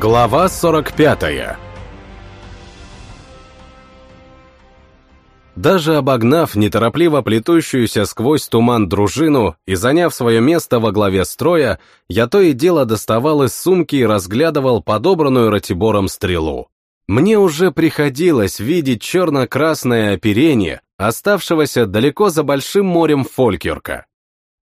Глава 45 Даже обогнав неторопливо плетущуюся сквозь туман дружину и заняв свое место во главе строя, я то и дело доставал из сумки и разглядывал подобранную Ратибором стрелу. Мне уже приходилось видеть черно-красное оперение, оставшегося далеко за большим морем Фолькерка.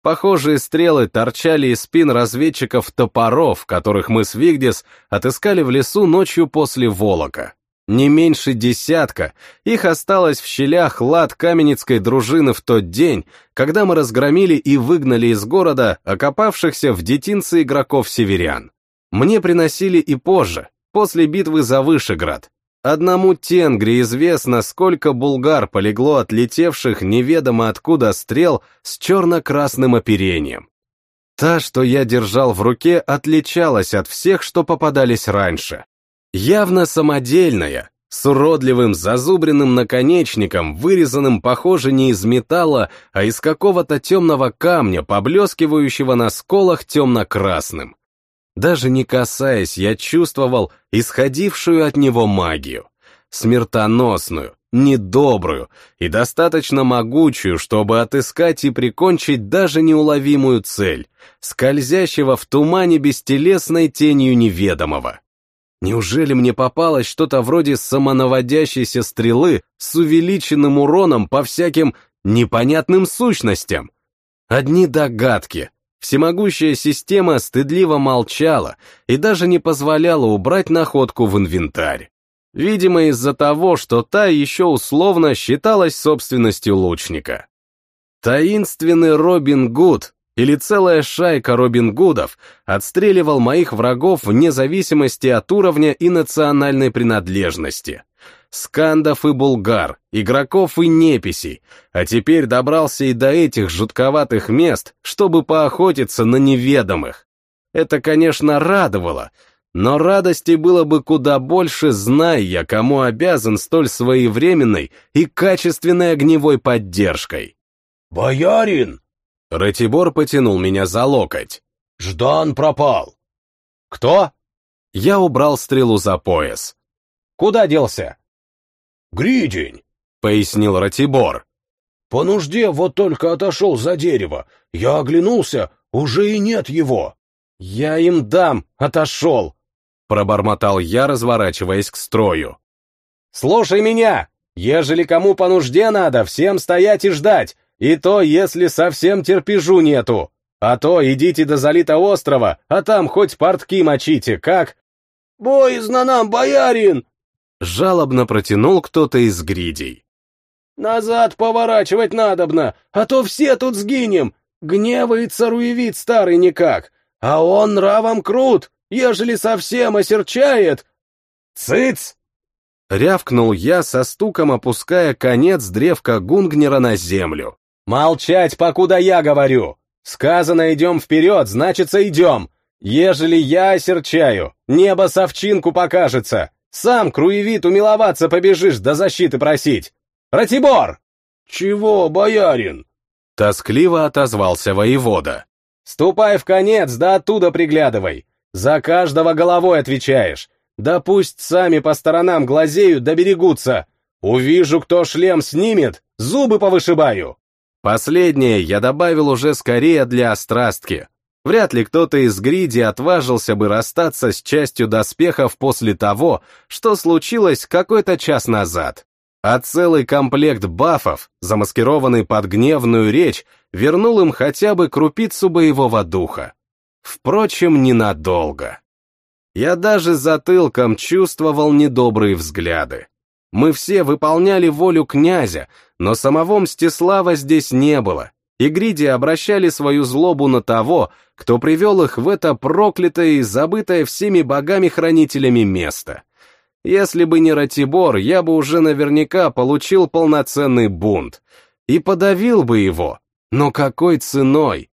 Похожие стрелы торчали из спин разведчиков топоров, которых мы с Вигдис отыскали в лесу ночью после Волока. Не меньше десятка, их осталось в щелях лад каменецкой дружины в тот день, когда мы разгромили и выгнали из города окопавшихся в детинце игроков-северян. Мне приносили и позже, после битвы за Вышеград. Одному Тенгри известно, сколько булгар полегло от летевших неведомо откуда стрел с черно-красным оперением. Та, что я держал в руке, отличалась от всех, что попадались раньше. Явно самодельная, с уродливым зазубренным наконечником, вырезанным, похоже, не из металла, а из какого-то темного камня, поблескивающего на сколах темно-красным. Даже не касаясь, я чувствовал исходившую от него магию. Смертоносную, недобрую и достаточно могучую, чтобы отыскать и прикончить даже неуловимую цель, скользящего в тумане бестелесной тенью неведомого. Неужели мне попалось что-то вроде самонаводящейся стрелы с увеличенным уроном по всяким непонятным сущностям? Одни догадки. Всемогущая система стыдливо молчала и даже не позволяла убрать находку в инвентарь. Видимо, из-за того, что та еще условно считалась собственностью лучника. Таинственный Робин Гуд или целая шайка Робин Гудов отстреливал моих врагов вне зависимости от уровня и национальной принадлежности. Скандов и булгар, игроков и неписей, а теперь добрался и до этих жутковатых мест, чтобы поохотиться на неведомых. Это, конечно, радовало, но радости было бы куда больше, зная кому обязан столь своевременной и качественной огневой поддержкой. «Боярин!» Ратибор потянул меня за локоть. «Ждан пропал!» «Кто?» Я убрал стрелу за пояс. «Куда делся?» «Гридень!» — пояснил Ратибор. «По нужде вот только отошел за дерево. Я оглянулся, уже и нет его». «Я им дам, отошел!» — пробормотал я, разворачиваясь к строю. «Слушай меня! Ежели кому по нужде надо, всем стоять и ждать, и то, если совсем терпежу нету. А то идите до залита острова, а там хоть портки мочите, как?» «Боязно нам, боярин!» Жалобно протянул кто-то из гридей. «Назад поворачивать надобно, а то все тут сгинем. Гневается руевит старый никак, а он нравом крут, ежели совсем осерчает». «Цыц!» Рявкнул я со стуком, опуская конец древка Гунгнера на землю. «Молчать, покуда я говорю! Сказано, идем вперед, значится, идем! Ежели я осерчаю, небо совчинку покажется! Сам, круевит, умиловаться побежишь, до защиты просить! Ратибор!» «Чего, боярин?» Тоскливо отозвался воевода. «Ступай в конец, да оттуда приглядывай! За каждого головой отвечаешь! Да пусть сами по сторонам глазеют да берегутся! Увижу, кто шлем снимет, зубы повышибаю!» Последнее я добавил уже скорее для острастки. Вряд ли кто-то из Гриди отважился бы расстаться с частью доспехов после того, что случилось какой-то час назад. А целый комплект бафов, замаскированный под гневную речь, вернул им хотя бы крупицу боевого духа. Впрочем, ненадолго. Я даже затылком чувствовал недобрые взгляды. Мы все выполняли волю князя, но самого Мстислава здесь не было, и Гриди обращали свою злобу на того, кто привел их в это проклятое и забытое всеми богами-хранителями место. Если бы не Ратибор, я бы уже наверняка получил полноценный бунт. И подавил бы его. Но какой ценой?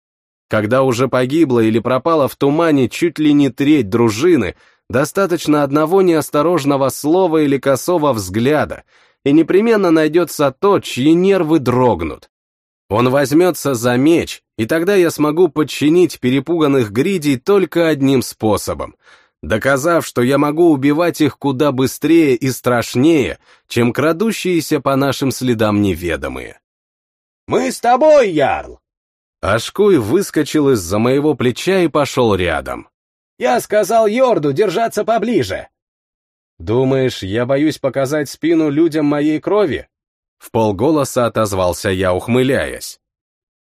Когда уже погибла или пропала в тумане чуть ли не треть дружины, достаточно одного неосторожного слова или косого взгляда, и непременно найдется тот, чьи нервы дрогнут. Он возьмется за меч, и тогда я смогу подчинить перепуганных гридей только одним способом доказав, что я могу убивать их куда быстрее и страшнее, чем крадущиеся по нашим следам неведомые. «Мы с тобой, Ярл!» Ашкуй выскочил из-за моего плеча и пошел рядом. «Я сказал Йорду держаться поближе!» «Думаешь, я боюсь показать спину людям моей крови?» В полголоса отозвался я, ухмыляясь.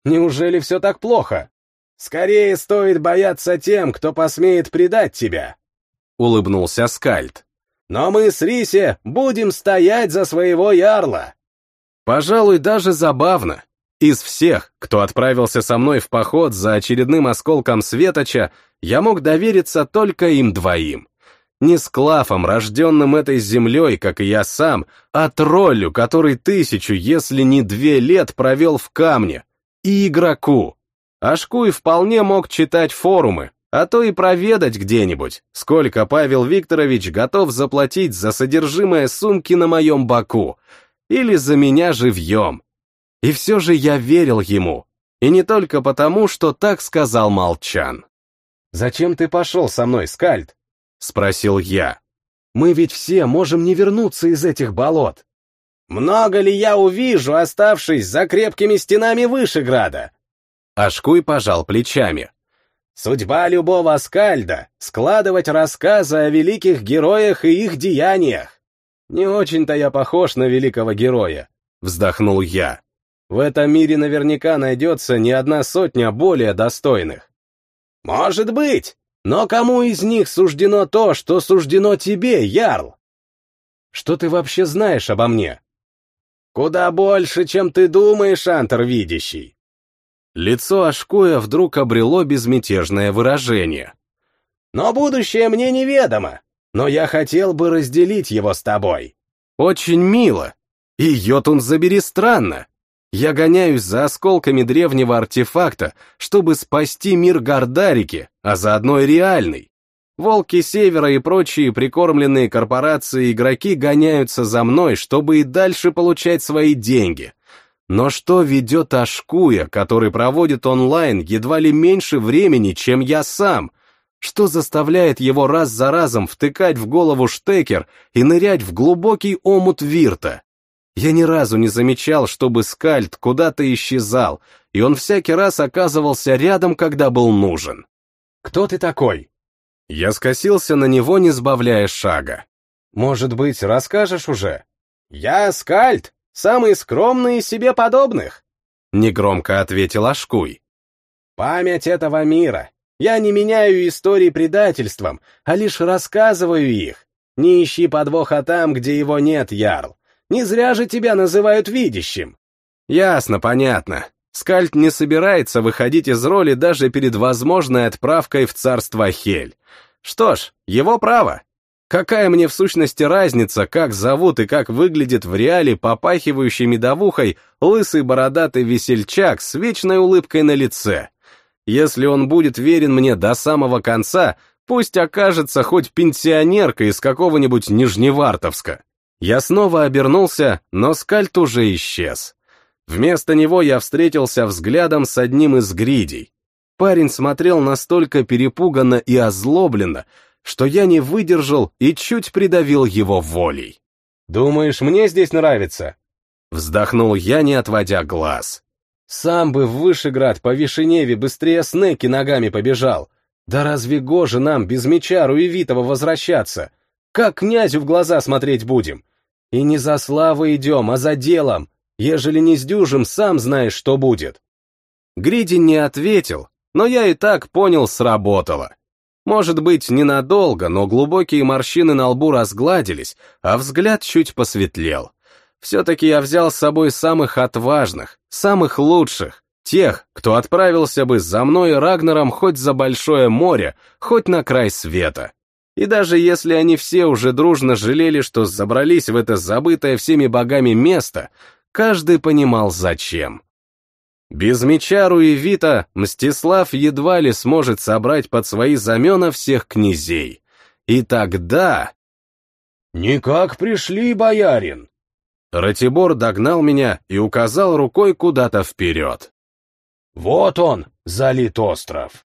«Неужели все так плохо?» «Скорее стоит бояться тем, кто посмеет предать тебя!» Улыбнулся Скальд. «Но мы с Рисе будем стоять за своего ярла!» Пожалуй, даже забавно. Из всех, кто отправился со мной в поход за очередным осколком Светоча, я мог довериться только им двоим. Не склафом, рожденным этой землей, как и я сам, а троллю, который тысячу, если не две лет провел в камне, и игроку. Ашкуй вполне мог читать форумы, а то и проведать где-нибудь, сколько Павел Викторович готов заплатить за содержимое сумки на моем боку, или за меня живьем. И все же я верил ему, и не только потому, что так сказал Молчан. «Зачем ты пошел со мной, Скальд?» — спросил я. «Мы ведь все можем не вернуться из этих болот». «Много ли я увижу, оставшись за крепкими стенами Вышеграда?» Ашкуй пожал плечами. «Судьба любого скальда — складывать рассказы о великих героях и их деяниях». «Не очень-то я похож на великого героя», — вздохнул я. В этом мире наверняка найдется не одна сотня более достойных. Может быть, но кому из них суждено то, что суждено тебе, Ярл? Что ты вообще знаешь обо мне? Куда больше, чем ты думаешь, Антер Видящий. Лицо Ашкоя вдруг обрело безмятежное выражение. Но будущее мне неведомо, но я хотел бы разделить его с тобой. Очень мило. И Йотун забери странно. Я гоняюсь за осколками древнего артефакта, чтобы спасти мир Гардарики, а заодно и реальный. Волки Севера и прочие прикормленные корпорации игроки гоняются за мной, чтобы и дальше получать свои деньги. Но что ведет Ашкуя, который проводит онлайн едва ли меньше времени, чем я сам? Что заставляет его раз за разом втыкать в голову штекер и нырять в глубокий омут Вирта? Я ни разу не замечал, чтобы скальд куда-то исчезал, и он всякий раз оказывался рядом, когда был нужен. «Кто ты такой?» Я скосился на него, не сбавляя шага. «Может быть, расскажешь уже?» «Я скальд, самый скромный из себе подобных», — негромко ответил Ашкуй. «Память этого мира. Я не меняю истории предательством, а лишь рассказываю их. Не ищи подвоха там, где его нет, Ярл. Не зря же тебя называют видящим. Ясно, понятно. Скальд не собирается выходить из роли даже перед возможной отправкой в царство Хель. Что ж, его право. Какая мне в сущности разница, как зовут и как выглядит в реале попахивающий медовухой лысый бородатый весельчак с вечной улыбкой на лице? Если он будет верен мне до самого конца, пусть окажется хоть пенсионерка из какого-нибудь Нижневартовска. Я снова обернулся, но скальт уже исчез. Вместо него я встретился взглядом с одним из гридей. Парень смотрел настолько перепуганно и озлобленно, что я не выдержал и чуть придавил его волей. «Думаешь, мне здесь нравится?» Вздохнул я, не отводя глаз. «Сам бы в Вышеград по Вишеневе быстрее Снеки ногами побежал. Да разве гоже нам без меча Руевитова возвращаться? Как князю в глаза смотреть будем? И не за славой идем, а за делом. Ежели не сдюжим, сам знаешь, что будет. Гриди не ответил, но я и так понял, сработало. Может быть, ненадолго, но глубокие морщины на лбу разгладились, а взгляд чуть посветлел. Все-таки я взял с собой самых отважных, самых лучших, тех, кто отправился бы за мной и Рагнером хоть за большое море, хоть на край света. И даже если они все уже дружно жалели, что забрались в это забытое всеми богами место, каждый понимал зачем. Без меча Руевита Мстислав едва ли сможет собрать под свои знамена всех князей. И тогда... «Никак пришли, боярин!» Ратибор догнал меня и указал рукой куда-то вперед. «Вот он, залит остров!»